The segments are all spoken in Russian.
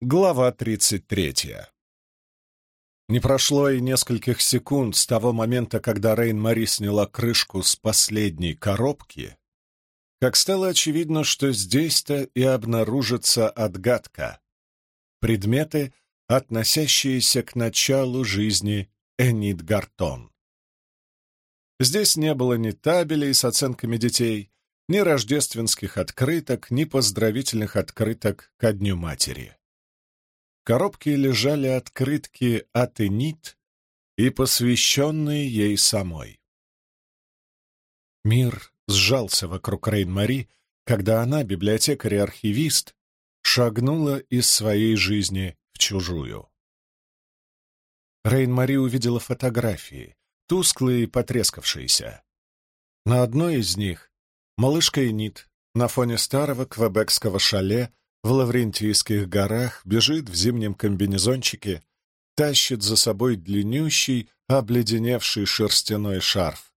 Глава 33. Не прошло и нескольких секунд с того момента, когда Рейн-Мари сняла крышку с последней коробки, как стало очевидно, что здесь-то и обнаружится отгадка. Предметы, относящиеся к началу жизни Энит Гартон. Здесь не было ни табелей с оценками детей, ни рождественских открыток, ни поздравительных открыток ко Дню Матери коробке лежали открытки от Энит и посвященные ей самой. Мир сжался вокруг Рейн-Мари, когда она, библиотекарь и архивист, шагнула из своей жизни в чужую. Рейн-Мари увидела фотографии, тусклые и потрескавшиеся. На одной из них малышка Энит на фоне старого квебекского шале в Лаврентийских горах, бежит в зимнем комбинезончике, тащит за собой длиннющий, обледеневший шерстяной шарф.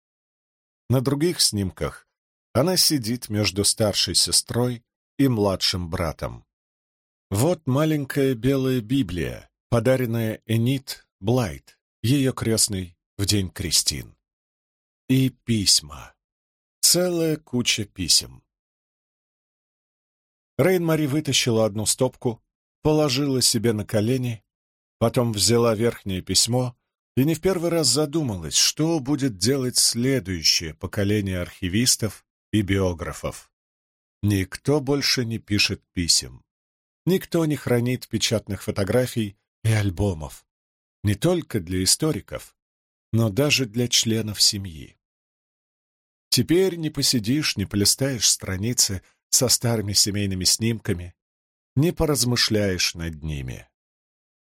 На других снимках она сидит между старшей сестрой и младшим братом. Вот маленькая белая Библия, подаренная Энит Блайт, ее крестной в день Кристин. И письма. Целая куча писем. Рейн-Мари вытащила одну стопку, положила себе на колени, потом взяла верхнее письмо и не в первый раз задумалась, что будет делать следующее поколение архивистов и биографов. Никто больше не пишет писем. Никто не хранит печатных фотографий и альбомов. Не только для историков, но даже для членов семьи. Теперь не посидишь, не полистаешь страницы со старыми семейными снимками, не поразмышляешь над ними.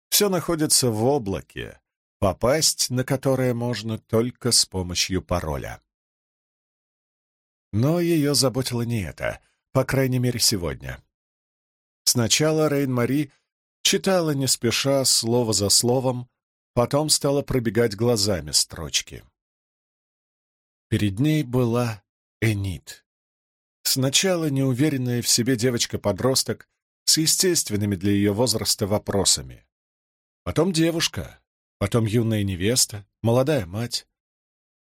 Все находится в облаке, попасть на которое можно только с помощью пароля. Но ее заботило не это, по крайней мере, сегодня. Сначала Рейн-Мари читала не спеша, слово за словом, потом стала пробегать глазами строчки. Перед ней была Энит. Сначала неуверенная в себе девочка-подросток с естественными для ее возраста вопросами. Потом девушка, потом юная невеста, молодая мать.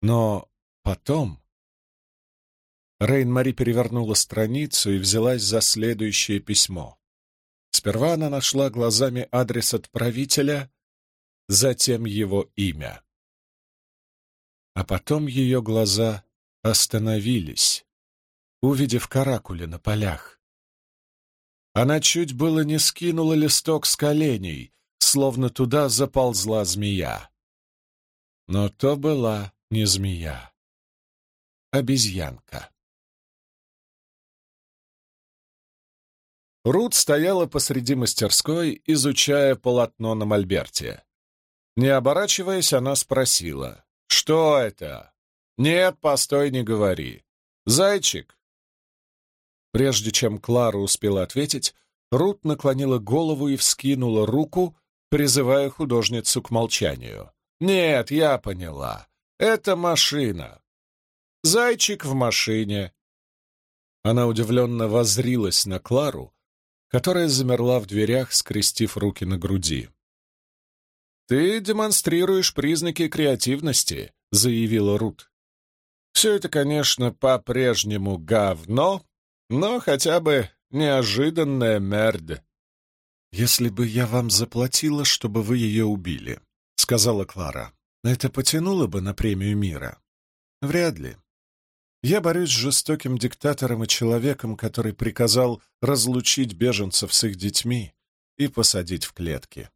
Но потом... Рейн-Мари перевернула страницу и взялась за следующее письмо. Сперва она нашла глазами адрес отправителя, затем его имя. А потом ее глаза остановились увидев каракули на полях. Она чуть было не скинула листок с коленей, словно туда заползла змея. Но то была не змея, обезьянка. Рут стояла посреди мастерской, изучая полотно на мольберте. Не оборачиваясь, она спросила, «Что это?» «Нет, постой, не говори. Зайчик, Прежде чем Клара успела ответить, Рут наклонила голову и вскинула руку, призывая художницу к молчанию. «Нет, я поняла. Это машина. Зайчик в машине». Она удивленно возрилась на Клару, которая замерла в дверях, скрестив руки на груди. «Ты демонстрируешь признаки креативности», — заявила Рут. «Все это, конечно, по-прежнему говно, но хотя бы неожиданная мерда. «Если бы я вам заплатила, чтобы вы ее убили», — сказала Клара, — «это потянуло бы на премию мира?» «Вряд ли. Я борюсь с жестоким диктатором и человеком, который приказал разлучить беженцев с их детьми и посадить в клетки».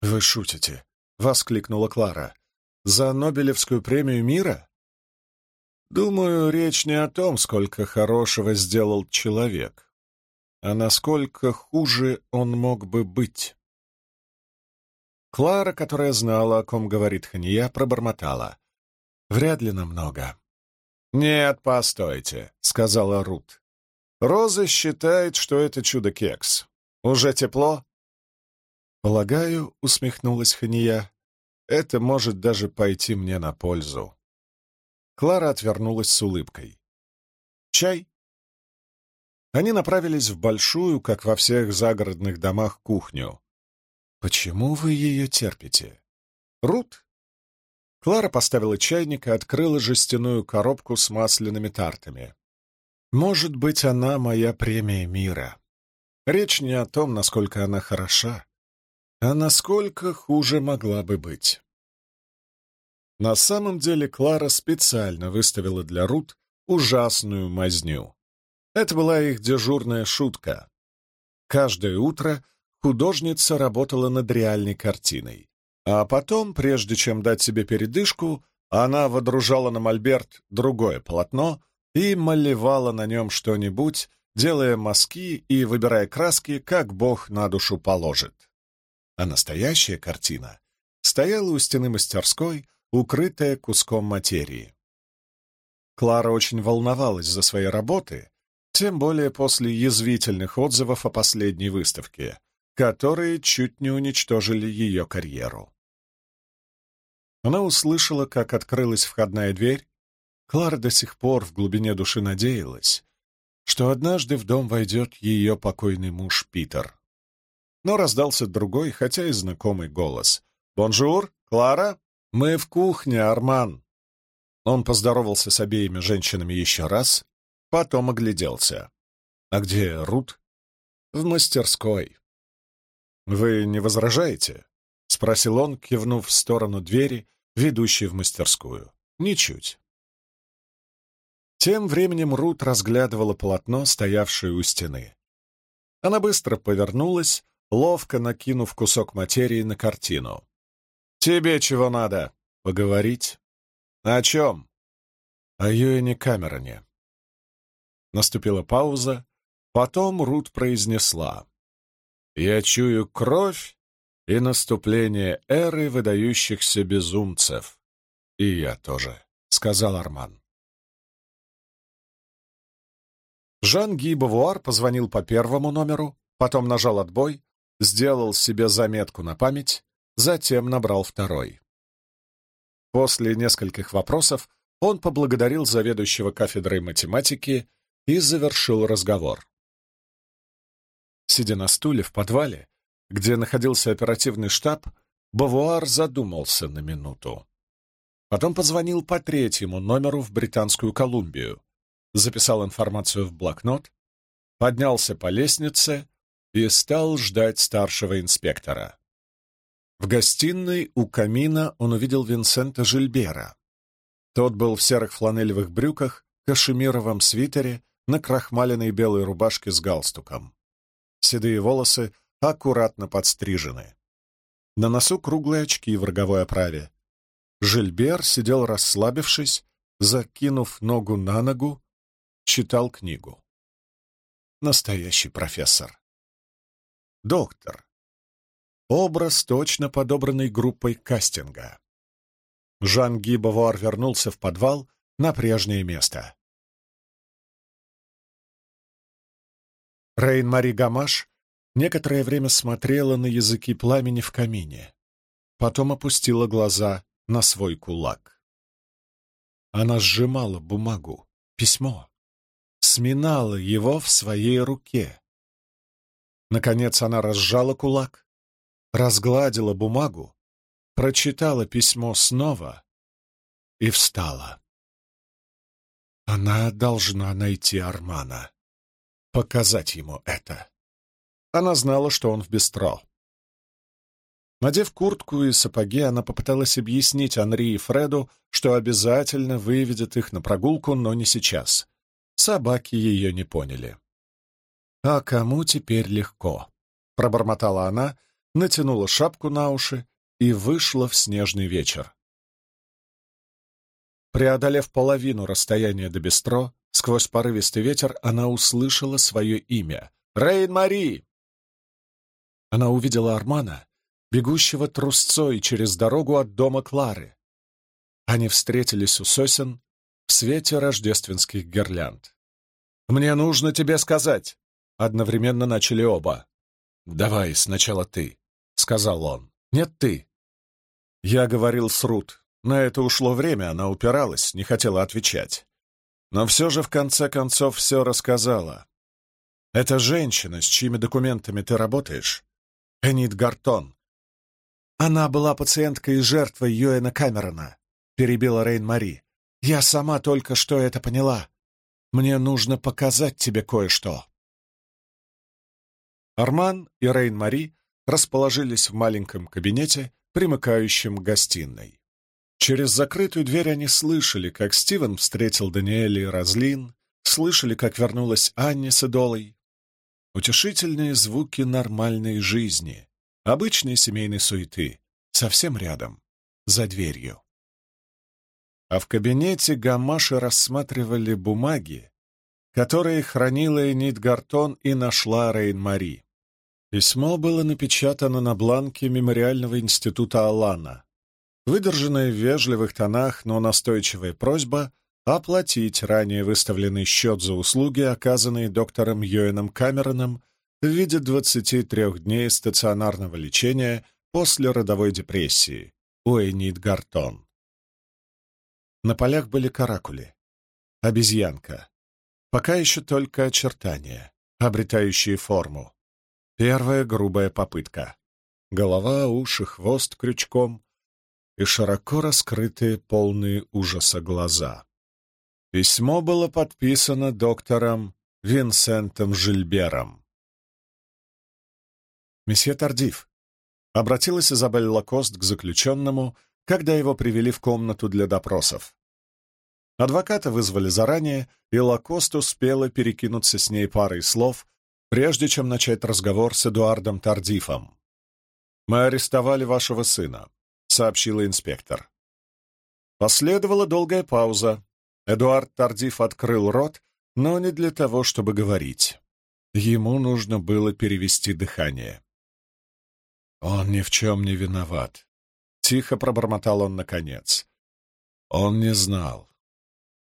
«Вы шутите?» — воскликнула Клара. «За Нобелевскую премию мира?» Думаю, речь не о том, сколько хорошего сделал человек, а насколько хуже он мог бы быть. Клара, которая знала, о ком говорит Хания, пробормотала. «Вряд ли намного». «Нет, постойте», — сказала Рут. «Роза считает, что это чудо-кекс. Уже тепло?» «Полагаю», — усмехнулась Хания, — «это может даже пойти мне на пользу». Клара отвернулась с улыбкой. «Чай?» Они направились в большую, как во всех загородных домах, кухню. «Почему вы ее терпите?» «Рут?» Клара поставила чайник и открыла жестяную коробку с масляными тартами. «Может быть, она моя премия мира. Речь не о том, насколько она хороша, а насколько хуже могла бы быть». На самом деле Клара специально выставила для Рут ужасную мазню. Это была их дежурная шутка. Каждое утро художница работала над реальной картиной. А потом, прежде чем дать себе передышку, она водружала на мольберт другое полотно и малевала на нем что-нибудь, делая мазки и выбирая краски, как Бог на душу положит. А настоящая картина стояла у стены мастерской, укрытая куском материи. Клара очень волновалась за свои работы, тем более после язвительных отзывов о последней выставке, которые чуть не уничтожили ее карьеру. Она услышала, как открылась входная дверь. Клара до сих пор в глубине души надеялась, что однажды в дом войдет ее покойный муж Питер. Но раздался другой, хотя и знакомый голос. «Bonjour, Клара, мы в кухне, Арман!» Он поздоровался с обеими женщинами еще раз, Потом огляделся. «А где Рут?» «В мастерской». «Вы не возражаете?» — спросил он, кивнув в сторону двери, ведущей в мастерскую. «Ничуть». Тем временем Рут разглядывала полотно, стоявшее у стены. Она быстро повернулась, ловко накинув кусок материи на картину. «Тебе чего надо? Поговорить?» «О чем?» «О Юэне Камероне. Наступила пауза. Потом Рут произнесла. «Я чую кровь и наступление эры выдающихся безумцев. И я тоже», — сказал Арман. Жан-Ги Бавуар позвонил по первому номеру, потом нажал отбой, сделал себе заметку на память, затем набрал второй. После нескольких вопросов он поблагодарил заведующего кафедрой математики и завершил разговор. Сидя на стуле в подвале, где находился оперативный штаб, Бавуар задумался на минуту. Потом позвонил по третьему номеру в Британскую Колумбию, записал информацию в блокнот, поднялся по лестнице и стал ждать старшего инспектора. В гостиной у камина он увидел Винсента Жильбера. Тот был в серых фланелевых брюках, кашемировом свитере на крахмаленной белой рубашке с галстуком. Седые волосы аккуратно подстрижены. На носу круглые очки в роговой оправе. Жильбер сидел расслабившись, закинув ногу на ногу, читал книгу. Настоящий профессор. Доктор. Образ, точно подобранный группой кастинга. Жан-Ги Бавуар вернулся в подвал на прежнее место. Рейн-Мари Гамаш некоторое время смотрела на языки пламени в камине, потом опустила глаза на свой кулак. Она сжимала бумагу, письмо, сминала его в своей руке. Наконец она разжала кулак, разгладила бумагу, прочитала письмо снова и встала. Она должна найти Армана показать ему это. Она знала, что он в бистро. Надев куртку и сапоги, она попыталась объяснить Анри и Фреду, что обязательно выведет их на прогулку, но не сейчас. Собаки ее не поняли. «А кому теперь легко?» — пробормотала она, натянула шапку на уши и вышла в снежный вечер. Преодолев половину расстояния до бистро, Сквозь порывистый ветер она услышала свое имя. «Рейн-Мари!» Она увидела Армана, бегущего трусцой через дорогу от дома Клары. Они встретились у сосен в свете рождественских гирлянд. «Мне нужно тебе сказать!» — одновременно начали оба. «Давай сначала ты», — сказал он. «Нет, ты». Я говорил с Рут. На это ушло время, она упиралась, не хотела отвечать но все же в конце концов все рассказала. Это женщина, с чьими документами ты работаешь? Энит Гартон. Она была пациенткой и жертвой Юэна Камерона, перебила Рейн Мари. Я сама только что это поняла. Мне нужно показать тебе кое-что. Арман и Рейн Мари расположились в маленьком кабинете, примыкающем к гостиной. Через закрытую дверь они слышали, как Стивен встретил Даниэля и Разлин, слышали, как вернулась Анни с Идолой. Утешительные звуки нормальной жизни, обычной семейной суеты, совсем рядом, за дверью. А в кабинете гамаши рассматривали бумаги, которые хранила Энит Гартон и нашла Рейн-Мари. Письмо было напечатано на бланке Мемориального института Алана. Выдержанная в вежливых тонах, но настойчивая просьба оплатить ранее выставленный счет за услуги, оказанные доктором Йоэном Камероном в виде 23 дней стационарного лечения после родовой депрессии у Энит Гартон. На полях были каракули, обезьянка, пока еще только очертания, обретающие форму. Первая грубая попытка. Голова, уши, хвост крючком и широко раскрытые, полные ужаса глаза. Письмо было подписано доктором Винсентом Жильбером. «Месье Тардив», — обратилась Изабель Лакост к заключенному, когда его привели в комнату для допросов. Адвоката вызвали заранее, и Лакост успела перекинуться с ней парой слов прежде чем начать разговор с Эдуардом Тардифом. «Мы арестовали вашего сына», — сообщила инспектор. Последовала долгая пауза. Эдуард Тардиф открыл рот, но не для того, чтобы говорить. Ему нужно было перевести дыхание. «Он ни в чем не виноват», — тихо пробормотал он наконец. «Он не знал.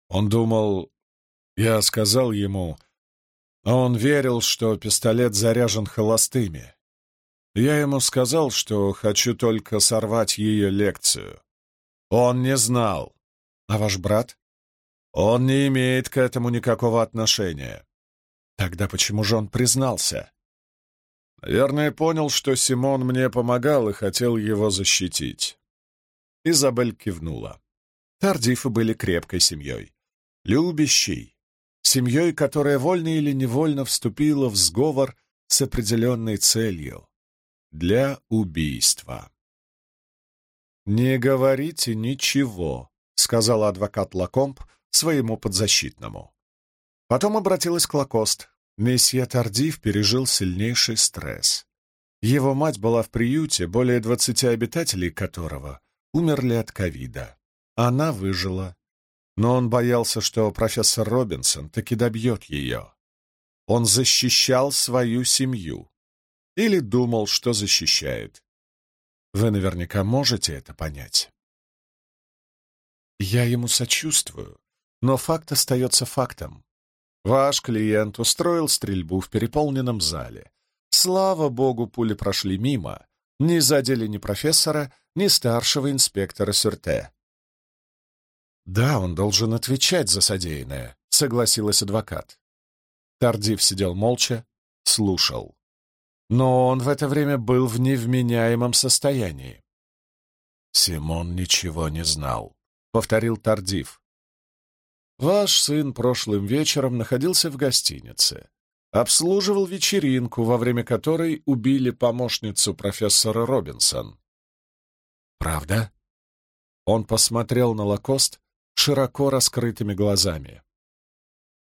Он думал... Я сказал ему, а он верил, что пистолет заряжен холостыми. Я ему сказал, что хочу только сорвать ее лекцию. Он не знал. А ваш брат? Он не имеет к этому никакого отношения. Тогда почему же он признался? Наверное, понял, что Симон мне помогал и хотел его защитить. Изабель кивнула. Тардифы были крепкой семьей. Любящей, семьей, которая вольно или невольно вступила в сговор с определенной целью — для убийства. «Не говорите ничего», — сказал адвокат Лакомб своему подзащитному. Потом обратилась к Лакост. Месье Тардив пережил сильнейший стресс. Его мать была в приюте, более двадцати обитателей которого умерли от ковида. Она выжила, но он боялся, что профессор Робинсон таки добьет ее. Он защищал свою семью. Или думал, что защищает. Вы наверняка можете это понять. Я ему сочувствую, но факт остается фактом. Ваш клиент устроил стрельбу в переполненном зале. Слава богу, пули прошли мимо, не задели ни профессора, ни старшего инспектора Сюрте. «Да, он должен отвечать за содеянное», — согласилась адвокат. Тардив сидел молча, слушал. Но он в это время был в невменяемом состоянии. «Симон ничего не знал», — повторил Тардив. «Ваш сын прошлым вечером находился в гостинице, обслуживал вечеринку, во время которой убили помощницу профессора Робинсон». «Правда?» Он посмотрел на Лакост, широко раскрытыми глазами.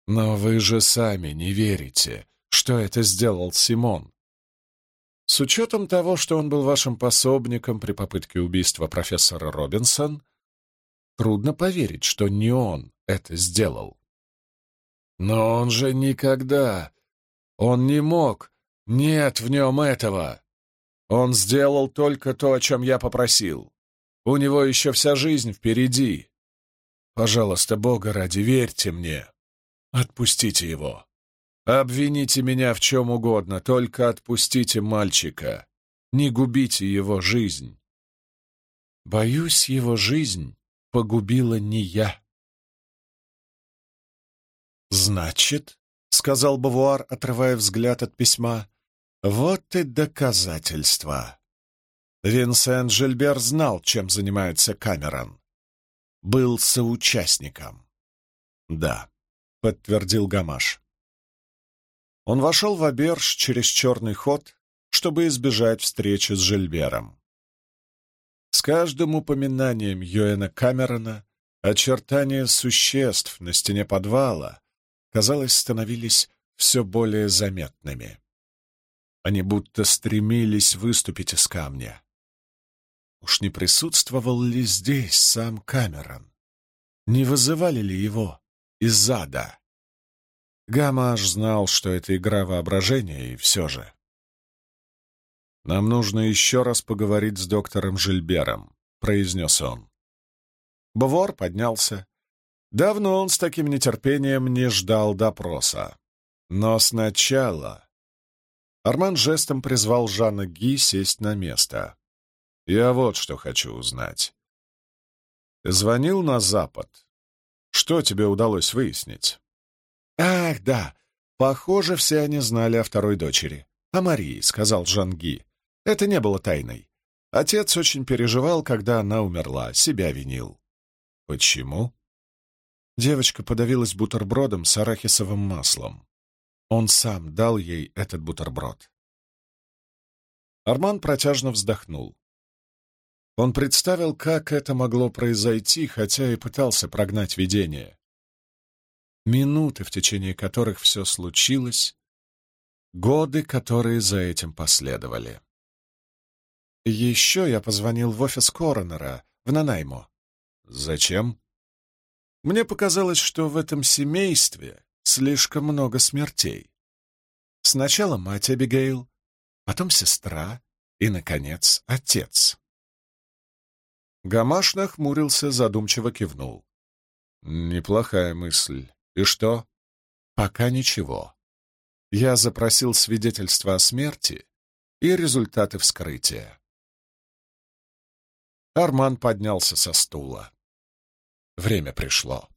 «Но вы же сами не верите, что это сделал Симон. С учетом того, что он был вашим пособником при попытке убийства профессора Робинсон, трудно поверить, что не он это сделал. Но он же никогда... Он не мог. Нет в нем этого. Он сделал только то, о чем я попросил. У него еще вся жизнь впереди. Пожалуйста, Бога ради, верьте мне. Отпустите его. Обвините меня в чем угодно, только отпустите мальчика. Не губите его жизнь. Боюсь, его жизнь погубила не я. Значит, — сказал Бавуар, отрывая взгляд от письма. «Вот и доказательства». Винсент Жильбер знал, чем занимается Камерон. Был соучастником. «Да», — подтвердил Гамаш. Он вошел в Аберж через черный ход, чтобы избежать встречи с Жильбером. С каждым упоминанием Йоэна Камерона очертания существ на стене подвала, казалось, становились все более заметными. Они будто стремились выступить из камня. Уж не присутствовал ли здесь сам Камерон? Не вызывали ли его из ада? Гамаш знал, что это игра воображения, и все же. «Нам нужно еще раз поговорить с доктором Жильбером», — произнес он. Бавор поднялся. Давно он с таким нетерпением не ждал допроса. Но сначала... Арман жестом призвал Жанна Ги сесть на место. «Я вот что хочу узнать. Звонил на Запад. Что тебе удалось выяснить?» «Ах, да. Похоже, все они знали о второй дочери. О Марии», — сказал Жанги. «Это не было тайной. Отец очень переживал, когда она умерла, себя винил». «Почему?» Девочка подавилась бутербродом с арахисовым маслом. Он сам дал ей этот бутерброд. Арман протяжно вздохнул. Он представил, как это могло произойти, хотя и пытался прогнать видение минуты, в течение которых все случилось, годы, которые за этим последовали. Еще я позвонил в офис коронера в Нанаймо. Зачем? Мне показалось, что в этом семействе слишком много смертей. Сначала мать Эбигейл, потом сестра и, наконец, отец. Гамаш нахмурился, задумчиво кивнул. Неплохая мысль. «И что?» «Пока ничего. Я запросил свидетельство о смерти и результаты вскрытия». Арман поднялся со стула. Время пришло.